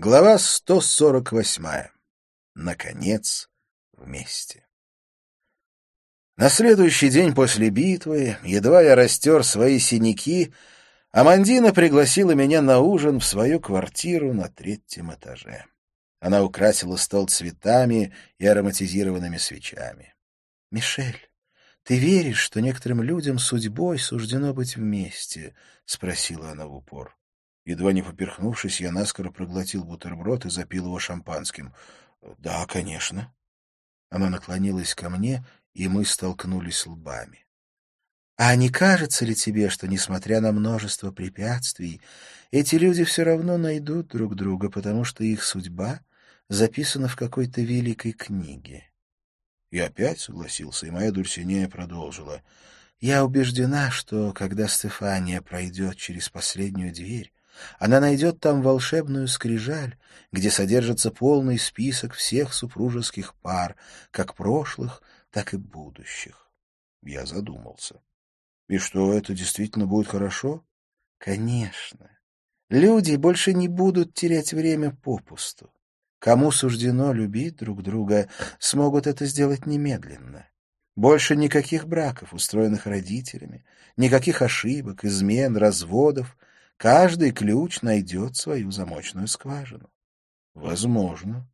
Глава 148. Наконец, вместе. На следующий день после битвы, едва я растер свои синяки, Амандина пригласила меня на ужин в свою квартиру на третьем этаже. Она украсила стол цветами и ароматизированными свечами. — Мишель, ты веришь, что некоторым людям судьбой суждено быть вместе? — спросила она в упор. Едва не поперхнувшись, я наскоро проглотил бутерброд и запил его шампанским. — Да, конечно. Она наклонилась ко мне, и мы столкнулись лбами. — А не кажется ли тебе, что, несмотря на множество препятствий, эти люди все равно найдут друг друга, потому что их судьба записана в какой-то великой книге? И опять согласился, и моя Дульсинея продолжила. — Я убеждена, что, когда Стефания пройдет через последнюю дверь, она найдет там волшебную скрижаль, где содержится полный список всех супружеских пар, как прошлых, так и будущих. Я задумался. И что, это действительно будет хорошо? Конечно. Люди больше не будут терять время попусту. Кому суждено любить друг друга, смогут это сделать немедленно. Больше никаких браков, устроенных родителями, никаких ошибок, измен, разводов, Каждый ключ найдет свою замочную скважину. Возможно.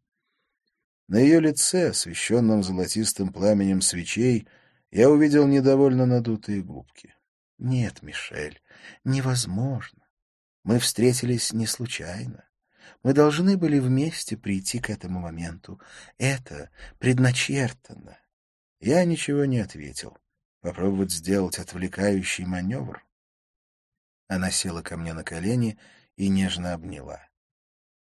На ее лице, освещенном золотистым пламенем свечей, я увидел недовольно надутые губки. Нет, Мишель, невозможно. Мы встретились не случайно. Мы должны были вместе прийти к этому моменту. Это предначертано. Я ничего не ответил. Попробовать сделать отвлекающий маневр? Она села ко мне на колени и нежно обняла.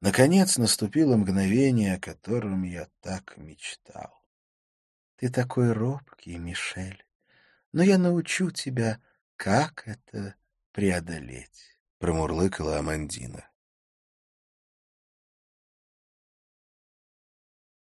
Наконец наступило мгновение, о котором я так мечтал. — Ты такой робкий, Мишель, но я научу тебя, как это преодолеть, — промурлыкала Амандина.